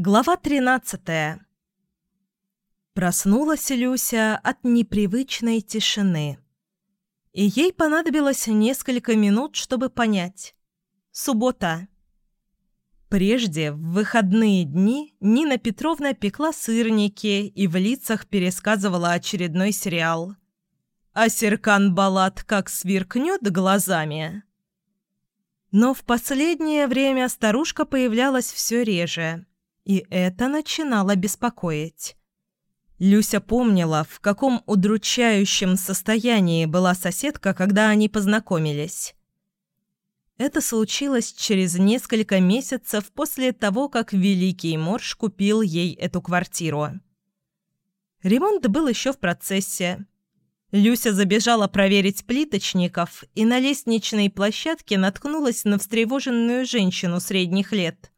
Глава 13 Проснулась Люся от непривычной тишины. И ей понадобилось несколько минут, чтобы понять. Суббота. Прежде, в выходные дни, Нина Петровна пекла сырники и в лицах пересказывала очередной сериал. А Серкан Балат как сверкнет глазами. Но в последнее время старушка появлялась все реже – и это начинало беспокоить. Люся помнила, в каком удручающем состоянии была соседка, когда они познакомились. Это случилось через несколько месяцев после того, как Великий Морж купил ей эту квартиру. Ремонт был еще в процессе. Люся забежала проверить плиточников и на лестничной площадке наткнулась на встревоженную женщину средних лет –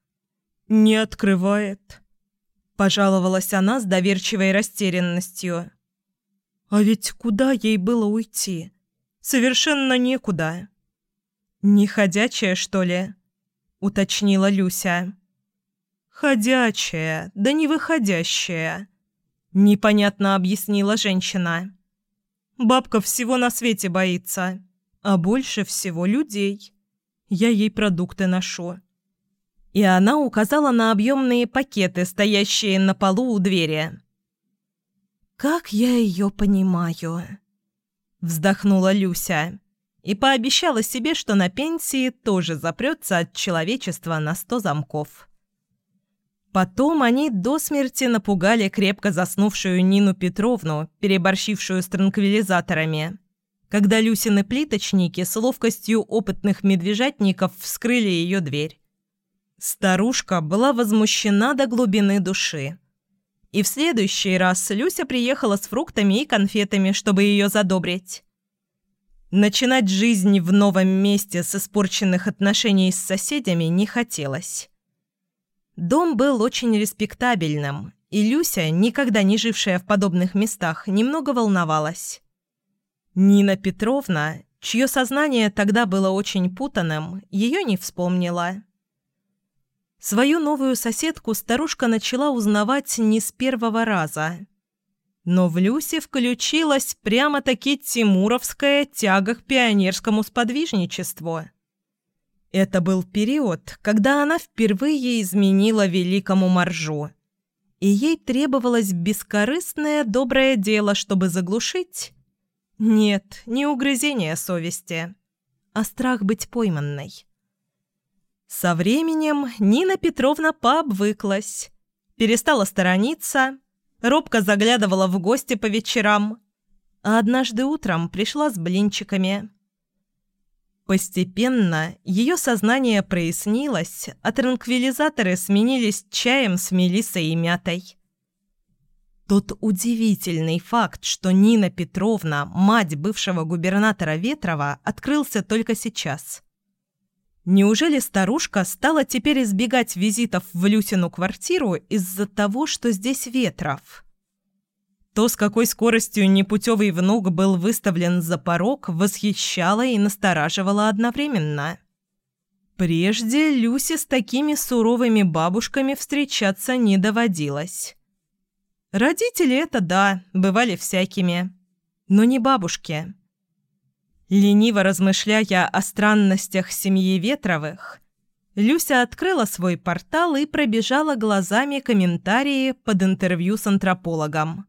«Не открывает», – пожаловалась она с доверчивой растерянностью. «А ведь куда ей было уйти? Совершенно некуда». «Не ходячая, что ли?» – уточнила Люся. «Ходячая, да не выходящая», – непонятно объяснила женщина. «Бабка всего на свете боится, а больше всего людей. Я ей продукты ношу и она указала на объемные пакеты, стоящие на полу у двери. «Как я ее понимаю?» Вздохнула Люся и пообещала себе, что на пенсии тоже запрется от человечества на сто замков. Потом они до смерти напугали крепко заснувшую Нину Петровну, переборщившую с транквилизаторами, когда Люсины плиточники с ловкостью опытных медвежатников вскрыли ее дверь. Старушка была возмущена до глубины души. И в следующий раз Люся приехала с фруктами и конфетами, чтобы ее задобрить. Начинать жизнь в новом месте с испорченных отношений с соседями не хотелось. Дом был очень респектабельным, и Люся, никогда не жившая в подобных местах, немного волновалась. Нина Петровна, чье сознание тогда было очень путанным, ее не вспомнила. Свою новую соседку старушка начала узнавать не с первого раза. Но в Люсе включилась прямо-таки тимуровская тяга к пионерскому сподвижничеству. Это был период, когда она впервые изменила великому Маржу. И ей требовалось бескорыстное доброе дело, чтобы заглушить... Нет, не угрызение совести, а страх быть пойманной. Со временем Нина Петровна пообвыклась, перестала сторониться, робко заглядывала в гости по вечерам, а однажды утром пришла с блинчиками. Постепенно ее сознание прояснилось, а транквилизаторы сменились чаем с мелиссой и мятой. Тот удивительный факт, что Нина Петровна, мать бывшего губернатора Ветрова, открылся только сейчас – Неужели старушка стала теперь избегать визитов в Люсину квартиру из-за того, что здесь Ветров? То, с какой скоростью непутевый внук был выставлен за порог, восхищало и настораживало одновременно. Прежде Люсе с такими суровыми бабушками встречаться не доводилось. Родители это да, бывали всякими, но не бабушки. Лениво размышляя о странностях семьи Ветровых, Люся открыла свой портал и пробежала глазами комментарии под интервью с антропологом.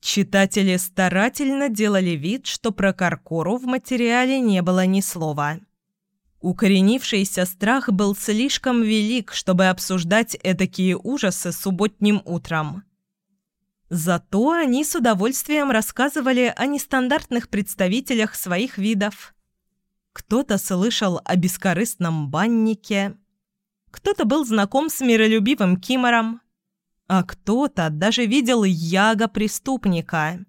Читатели старательно делали вид, что про Каркору в материале не было ни слова. Укоренившийся страх был слишком велик, чтобы обсуждать эдакие ужасы субботним утром. Зато они с удовольствием рассказывали о нестандартных представителях своих видов. Кто-то слышал о бескорыстном баннике, кто-то был знаком с миролюбивым кимором, а кто-то даже видел яга-преступника.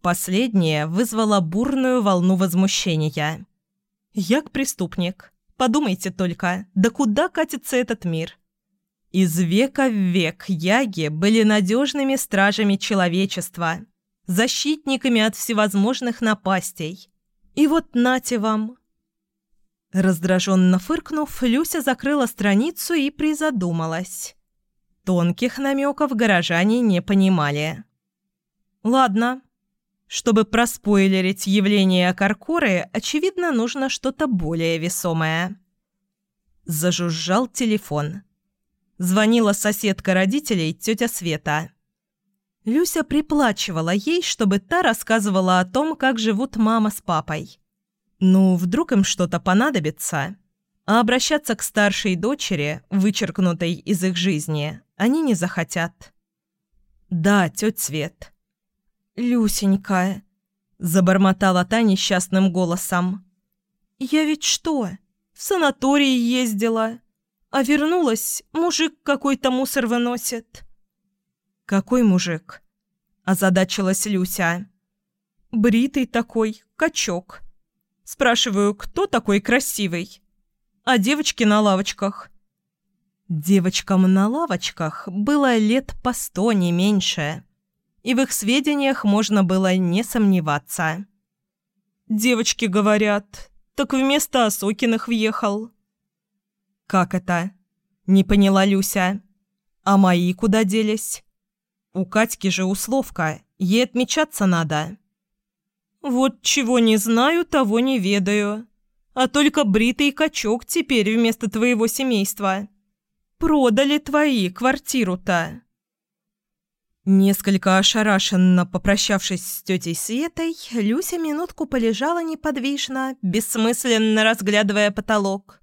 Последнее вызвало бурную волну возмущения. Яг-преступник. Подумайте только, да куда катится этот мир? Из века в век яги были надежными стражами человечества, защитниками от всевозможных напастей. И вот нате вам. Раздраженно фыркнув, Люся закрыла страницу и призадумалась. Тонких намеков горожане не понимали. Ладно. Чтобы проспойлерить явление Каркоры, очевидно, нужно что-то более весомое. Зажужжал телефон. Звонила соседка родителей, тетя Света. Люся приплачивала ей, чтобы та рассказывала о том, как живут мама с папой. Ну, вдруг им что-то понадобится. А обращаться к старшей дочери, вычеркнутой из их жизни, они не захотят. «Да, тетя Свет». «Люсенька», — забормотала та несчастным голосом. «Я ведь что, в санаторий ездила, а вернулась, мужик какой-то мусор выносит». «Какой мужик?» – озадачилась Люся. «Бритый такой, качок. Спрашиваю, кто такой красивый? А девочки на лавочках?» Девочкам на лавочках было лет по сто, не меньше. И в их сведениях можно было не сомневаться. «Девочки говорят, так вместо Осокиных въехал». «Как это?» – не поняла Люся. «А мои куда делись?» У Катьки же условка, ей отмечаться надо. Вот чего не знаю, того не ведаю. А только бритый качок теперь вместо твоего семейства. Продали твои квартиру-то. Несколько ошарашенно попрощавшись с тетей Светой, Люся минутку полежала неподвижно, бессмысленно разглядывая потолок.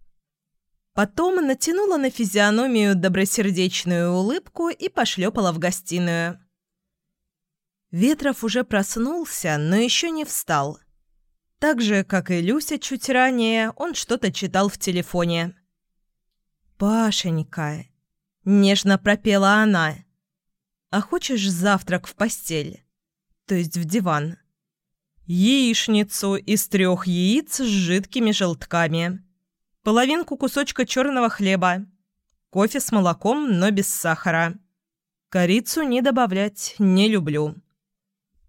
Потом натянула на физиономию добросердечную улыбку и пошлепала в гостиную. Ветров уже проснулся, но еще не встал. Так же, как и Люся чуть ранее, он что-то читал в телефоне. «Пашенька», — нежно пропела она, — «а хочешь завтрак в постель? То есть в диван?» «Яичницу из трех яиц с жидкими желтками», половинку кусочка черного хлеба, кофе с молоком, но без сахара. Корицу не добавлять не люблю.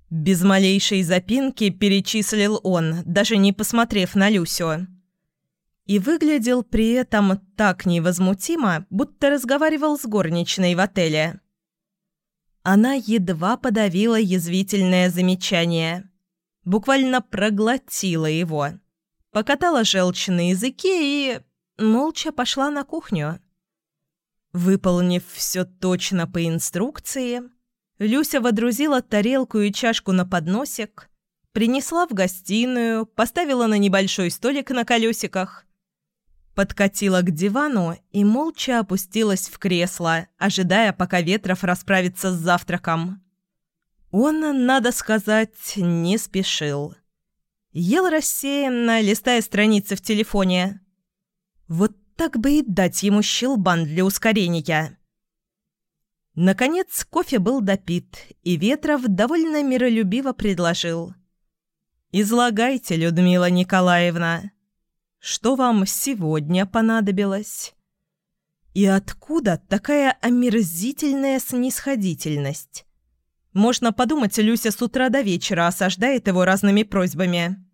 Без малейшей запинки перечислил он, даже не посмотрев на Люсю. И выглядел при этом так невозмутимо, будто разговаривал с горничной в отеле. Она едва подавила язвительное замечание. Буквально проглотила его покатала желчь на языке и... молча пошла на кухню. Выполнив все точно по инструкции, Люся водрузила тарелку и чашку на подносик, принесла в гостиную, поставила на небольшой столик на колесиках, подкатила к дивану и молча опустилась в кресло, ожидая, пока Ветров расправится с завтраком. Он, надо сказать, не спешил. Ел рассеянно, листая страницы в телефоне. Вот так бы и дать ему щелбан для ускорения. Наконец кофе был допит, и Ветров довольно миролюбиво предложил. «Излагайте, Людмила Николаевна, что вам сегодня понадобилось?» И откуда такая омерзительная снисходительность? Можно подумать, Люся с утра до вечера осаждает его разными просьбами.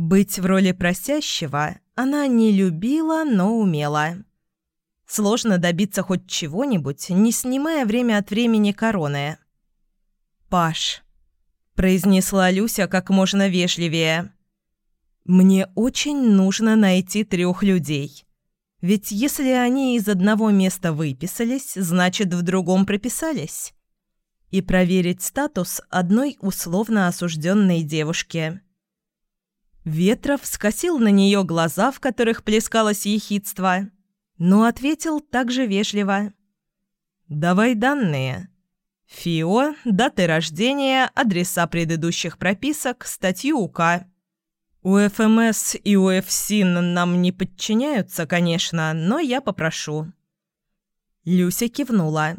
Быть в роли просящего она не любила, но умела. Сложно добиться хоть чего-нибудь, не снимая время от времени короны. «Паш», – произнесла Люся как можно вежливее, – «мне очень нужно найти трех людей. Ведь если они из одного места выписались, значит, в другом прописались. И проверить статус одной условно осужденной девушки». Ветров скосил на нее глаза, в которых плескалось ехидство, но ответил также вежливо. «Давай данные. ФИО, даты рождения, адреса предыдущих прописок, статью УК. УФМС и УФСИН нам не подчиняются, конечно, но я попрошу». Люся кивнула.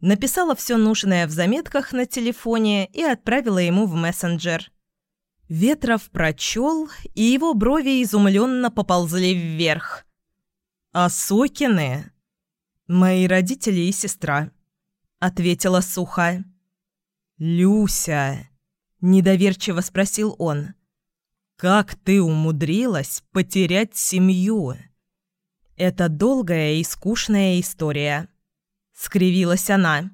Написала все нужное в заметках на телефоне и отправила ему в мессенджер. Ветров прочел, и его брови изумленно поползли вверх. «А Сокины?» «Мои родители и сестра», — ответила сухо. «Люся», — недоверчиво спросил он, — «как ты умудрилась потерять семью?» «Это долгая и скучная история. скривилась она.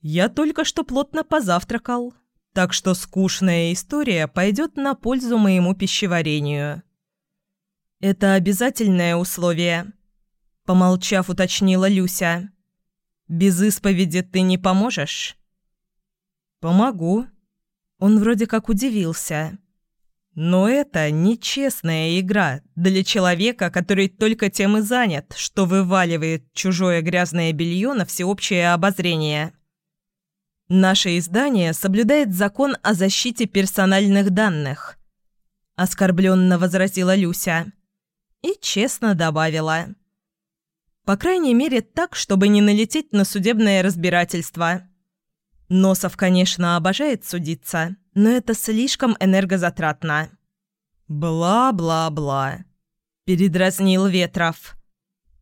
«Я только что плотно позавтракал, так что скучная история пойдет на пользу моему пищеварению». «Это обязательное условие», — помолчав, уточнила Люся. «Без исповеди ты не поможешь?» «Помогу». Он вроде как удивился. Но это нечестная игра для человека, который только тем и занят, что вываливает чужое грязное белье на всеобщее обозрение. Наше издание соблюдает закон о защите персональных данных. Оскорбленно возразила Люся. И честно добавила. По крайней мере так, чтобы не налететь на судебное разбирательство. Носов, конечно, обожает судиться но это слишком энергозатратно». «Бла-бла-бла», – передразнил Ветров.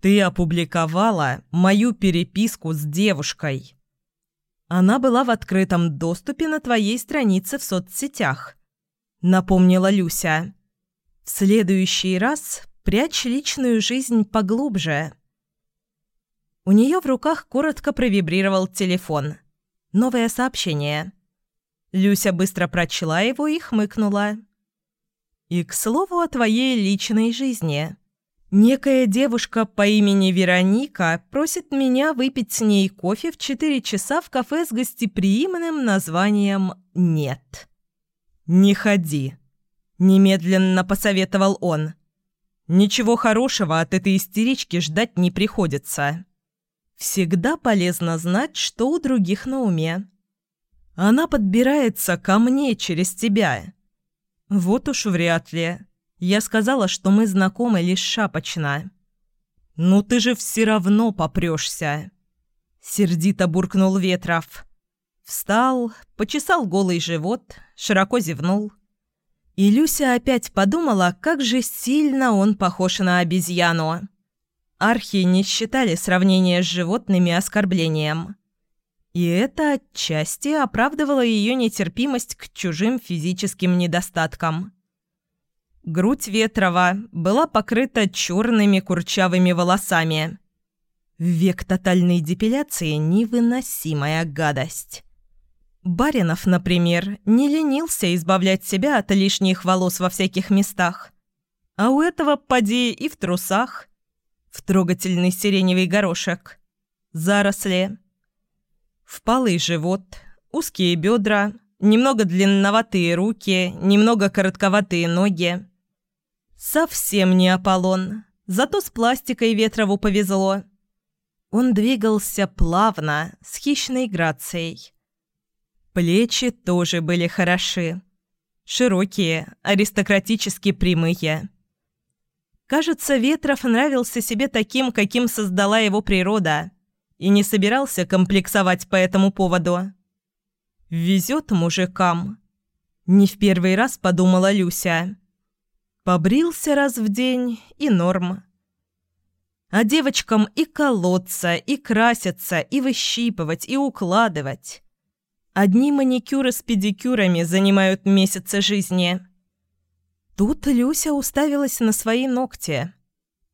«Ты опубликовала мою переписку с девушкой. Она была в открытом доступе на твоей странице в соцсетях», – напомнила Люся. «В следующий раз прячь личную жизнь поглубже». У нее в руках коротко провибрировал телефон. Новое сообщение – Люся быстро прочла его и хмыкнула. «И к слову о твоей личной жизни. Некая девушка по имени Вероника просит меня выпить с ней кофе в четыре часа в кафе с гостеприимным названием «Нет». «Не ходи», – немедленно посоветовал он. «Ничего хорошего от этой истерички ждать не приходится. Всегда полезно знать, что у других на уме». Она подбирается ко мне через тебя. Вот уж вряд ли. Я сказала, что мы знакомы лишь шапочно. Ну ты же все равно попрешься. Сердито буркнул Ветров. Встал, почесал голый живот, широко зевнул. И Люся опять подумала, как же сильно он похож на обезьяну. Архи не считали сравнение с животными оскорблением. И это отчасти оправдывало ее нетерпимость к чужим физическим недостаткам. Грудь Ветрова была покрыта черными курчавыми волосами. Век тотальной депиляции невыносимая гадость. Баринов, например, не ленился избавлять себя от лишних волос во всяких местах. А у этого поди и в трусах. В трогательный сиреневый горошек. Заросли Впалый живот, узкие бедра, немного длинноватые руки, немного коротковатые ноги. Совсем не Аполлон, зато с пластикой Ветрову повезло. Он двигался плавно, с хищной грацией. Плечи тоже были хороши. Широкие, аристократически прямые. Кажется, Ветров нравился себе таким, каким создала его природа – и не собирался комплексовать по этому поводу. «Везет мужикам», – не в первый раз подумала Люся. Побрился раз в день и норм. А девочкам и колоться, и краситься, и выщипывать, и укладывать. Одни маникюры с педикюрами занимают месяцы жизни. Тут Люся уставилась на свои ногти –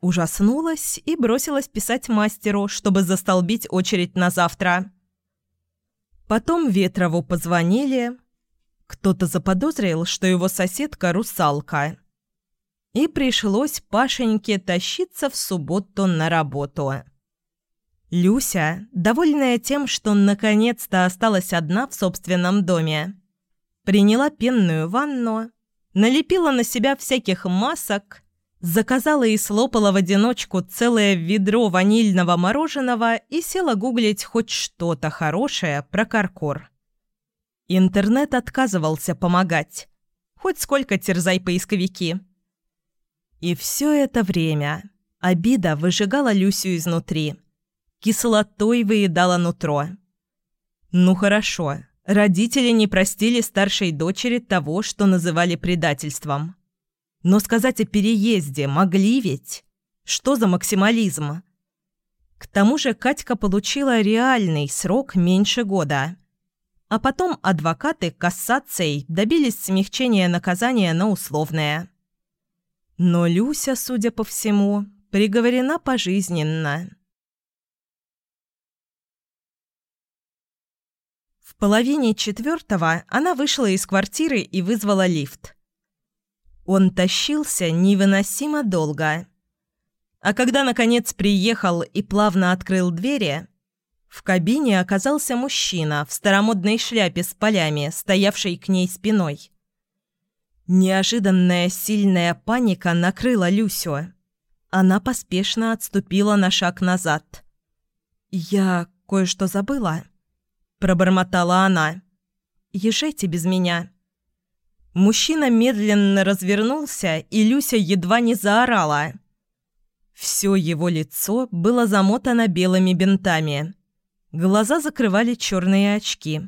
Ужаснулась и бросилась писать мастеру, чтобы застолбить очередь на завтра. Потом Ветрову позвонили. Кто-то заподозрил, что его соседка – русалка. И пришлось Пашеньке тащиться в субботу на работу. Люся, довольная тем, что наконец-то осталась одна в собственном доме, приняла пенную ванну, налепила на себя всяких масок – Заказала и слопала в одиночку целое ведро ванильного мороженого и села гуглить хоть что-то хорошее про Каркор. Интернет отказывался помогать. Хоть сколько терзай поисковики. И все это время обида выжигала Люсю изнутри. Кислотой выедала нутро. Ну хорошо, родители не простили старшей дочери того, что называли предательством. Но сказать о переезде могли ведь? Что за максимализм? К тому же Катька получила реальный срок меньше года. А потом адвокаты кассацией добились смягчения наказания на условное. Но Люся, судя по всему, приговорена пожизненно. В половине четвертого она вышла из квартиры и вызвала лифт. Он тащился невыносимо долго. А когда, наконец, приехал и плавно открыл двери, в кабине оказался мужчина в старомодной шляпе с полями, стоявший к ней спиной. Неожиданная сильная паника накрыла Люсю. Она поспешно отступила на шаг назад. «Я кое-что забыла», — пробормотала она. «Езжайте без меня». Мужчина медленно развернулся, и Люся едва не заорала. Все его лицо было замотано белыми бинтами. Глаза закрывали черные очки.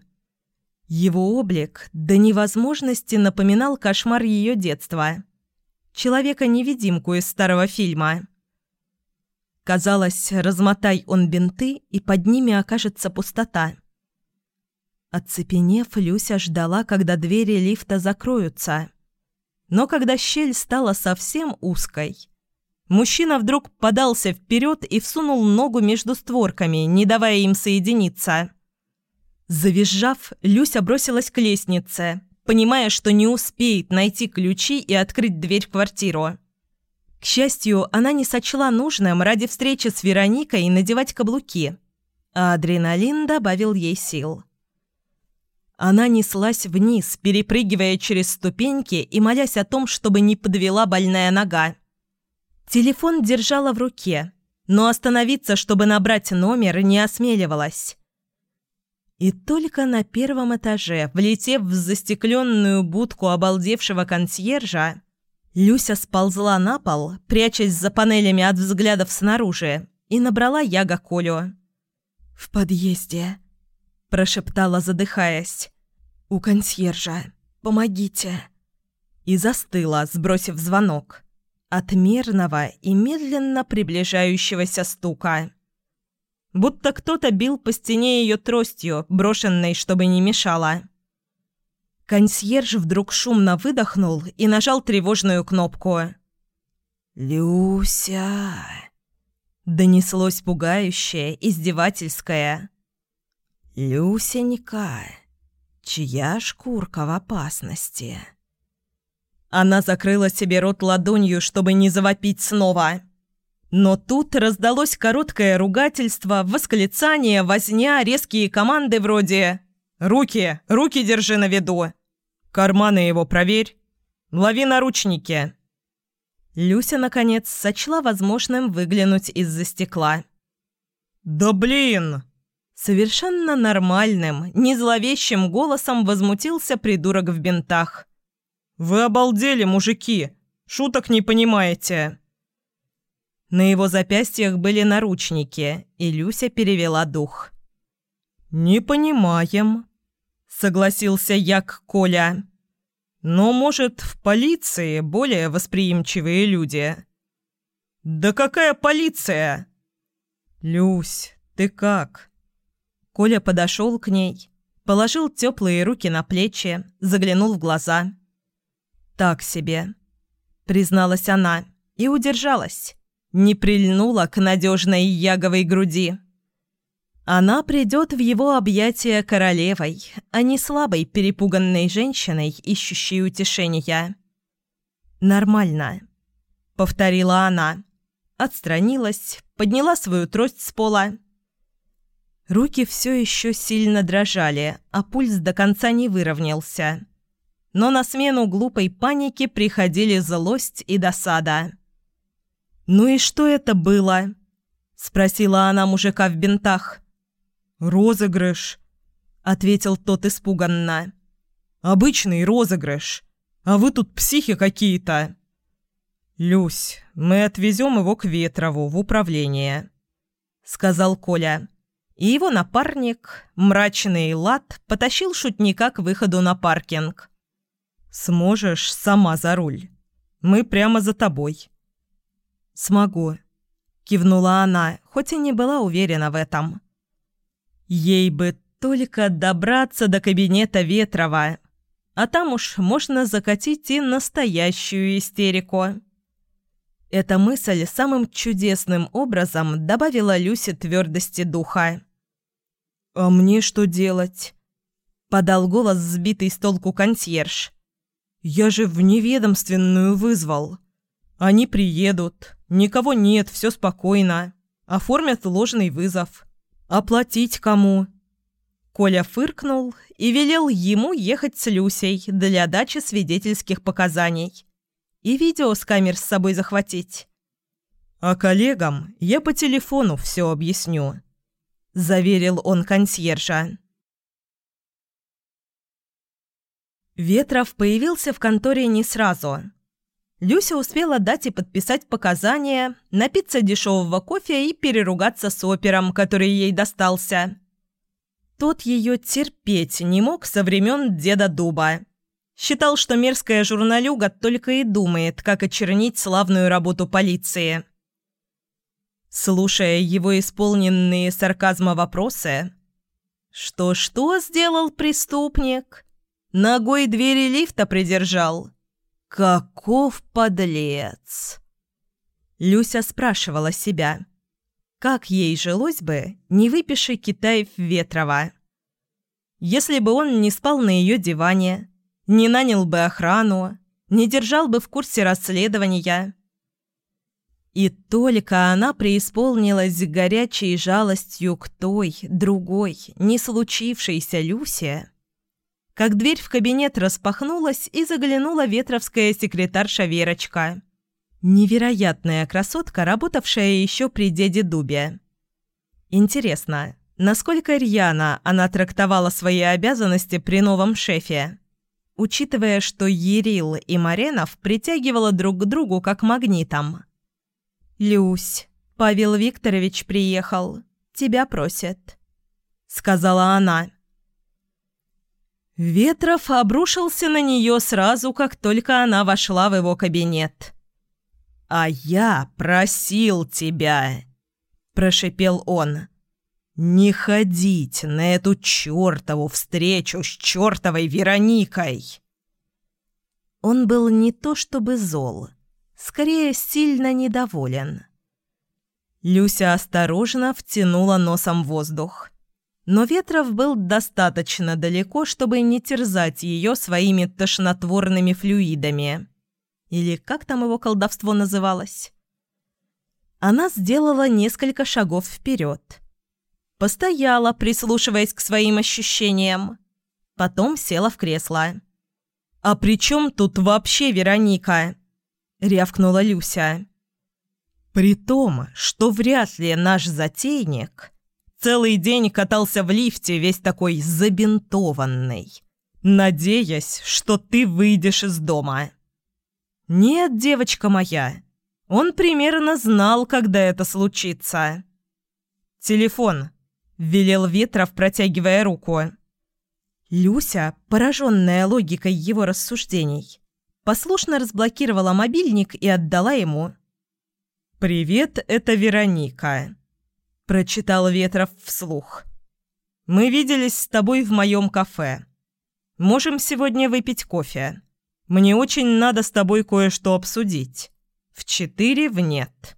Его облик до невозможности напоминал кошмар ее детства. Человека-невидимку из старого фильма. Казалось, размотай он бинты, и под ними окажется пустота. Оцепенев, Люся ждала, когда двери лифта закроются. Но когда щель стала совсем узкой, мужчина вдруг подался вперед и всунул ногу между створками, не давая им соединиться. Завизжав, Люся бросилась к лестнице, понимая, что не успеет найти ключи и открыть дверь в квартиру. К счастью, она не сочла нужным ради встречи с Вероникой надевать каблуки, а адреналин добавил ей сил. Она неслась вниз, перепрыгивая через ступеньки и молясь о том, чтобы не подвела больная нога. Телефон держала в руке, но остановиться, чтобы набрать номер, не осмеливалась. И только на первом этаже, влетев в застекленную будку обалдевшего консьержа, Люся сползла на пол, прячась за панелями от взглядов снаружи, и набрала Яга Колю. «В подъезде», прошептала, задыхаясь. «У консьержа. Помогите!» И застыла, сбросив звонок. От мерного и медленно приближающегося стука. Будто кто-то бил по стене ее тростью, брошенной, чтобы не мешала. Консьерж вдруг шумно выдохнул и нажал тревожную кнопку. «Люся!» Донеслось пугающее, издевательское. «Люсенька, чья шкурка в опасности?» Она закрыла себе рот ладонью, чтобы не завопить снова. Но тут раздалось короткое ругательство, восклицание, возня, резкие команды вроде «Руки! Руки держи на виду! Карманы его проверь! Лови наручники!» Люся, наконец, сочла возможным выглянуть из-за стекла. «Да блин!» Совершенно нормальным, не зловещим голосом возмутился придурок в бинтах. «Вы обалдели, мужики! Шуток не понимаете!» На его запястьях были наручники, и Люся перевела дух. «Не понимаем», — согласился Як Коля. «Но, может, в полиции более восприимчивые люди?» «Да какая полиция?» «Люсь, ты как?» Коля подошел к ней, положил теплые руки на плечи, заглянул в глаза. «Так себе», — призналась она и удержалась, не прильнула к надежной яговой груди. Она придет в его объятия королевой, а не слабой перепуганной женщиной, ищущей утешения. «Нормально», — повторила она. Отстранилась, подняла свою трость с пола Руки все еще сильно дрожали, а пульс до конца не выровнялся. Но на смену глупой панике приходили злость и досада. «Ну и что это было?» – спросила она мужика в бинтах. «Розыгрыш», – ответил тот испуганно. «Обычный розыгрыш. А вы тут психи какие-то». «Люсь, мы отвезем его к Ветрову в управление», – сказал Коля и его напарник, мрачный лад, потащил шутника к выходу на паркинг. «Сможешь сама за руль. Мы прямо за тобой». «Смогу», — кивнула она, хоть и не была уверена в этом. Ей бы только добраться до кабинета Ветрова, а там уж можно закатить и настоящую истерику. Эта мысль самым чудесным образом добавила Люсе твердости духа. «А мне что делать?» Подал голос сбитый с толку консьерж. «Я же в неведомственную вызвал. Они приедут. Никого нет, все спокойно. Оформят ложный вызов. Оплатить кому?» Коля фыркнул и велел ему ехать с Люсей для дачи свидетельских показаний. И видео с камер с собой захватить. «А коллегам я по телефону все объясню», – заверил он консьержа. Ветров появился в конторе не сразу. Люся успела дать и подписать показания, напиться дешевого кофе и переругаться с опером, который ей достался. Тот ее терпеть не мог со времен деда Дуба. Считал, что мерзкая журналюга только и думает, как очернить славную работу полиции. Слушая его исполненные сарказма вопросы, «Что-что сделал преступник?» Ногой двери лифта придержал. Каков подлец! Люся спрашивала себя, как ей жилось бы, не выпиши Китаев Ветрова. Если бы он не спал на ее диване, не нанял бы охрану, не держал бы в курсе расследования. И только она преисполнилась горячей жалостью к той, другой, не случившейся Люсе, как дверь в кабинет распахнулась и заглянула ветровская секретарша Верочка. Невероятная красотка, работавшая еще при деде Дубе. Интересно, насколько рьяно она трактовала свои обязанности при новом шефе? Учитывая, что Ерил и Маренов притягивала друг к другу как магнитом. «Люсь, Павел Викторович приехал. Тебя просят», — сказала она. Ветров обрушился на нее сразу, как только она вошла в его кабинет. «А я просил тебя!» – прошипел он. «Не ходить на эту чертову встречу с чертовой Вероникой!» Он был не то чтобы зол, скорее сильно недоволен. Люся осторожно втянула носом воздух. Но Ветров был достаточно далеко, чтобы не терзать ее своими тошнотворными флюидами. Или как там его колдовство называлось? Она сделала несколько шагов вперед. Постояла, прислушиваясь к своим ощущениям. Потом села в кресло. «А при чем тут вообще Вероника?» — рявкнула Люся. «При том, что вряд ли наш затейник Целый день катался в лифте, весь такой забинтованный, надеясь, что ты выйдешь из дома. Нет, девочка моя, он примерно знал, когда это случится. «Телефон», — велел Ветров, протягивая руку. Люся, пораженная логикой его рассуждений, послушно разблокировала мобильник и отдала ему. «Привет, это Вероника», – прочитал Ветров вслух. «Мы виделись с тобой в моем кафе. Можем сегодня выпить кофе. Мне очень надо с тобой кое-что обсудить. В четыре в нет».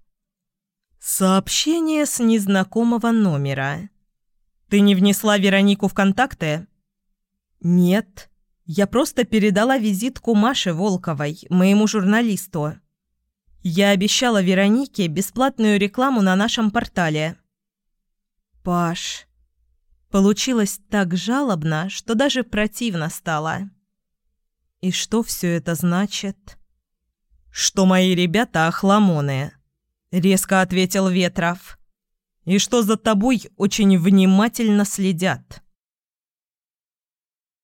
Сообщение с незнакомого номера. «Ты не внесла Веронику в контакты?» «Нет. Я просто передала визитку Маше Волковой, моему журналисту. Я обещала Веронике бесплатную рекламу на нашем портале». Паш. Получилось так жалобно, что даже противно стало. И что все это значит? Что мои ребята охламоны, резко ответил Ветров. И что за тобой очень внимательно следят.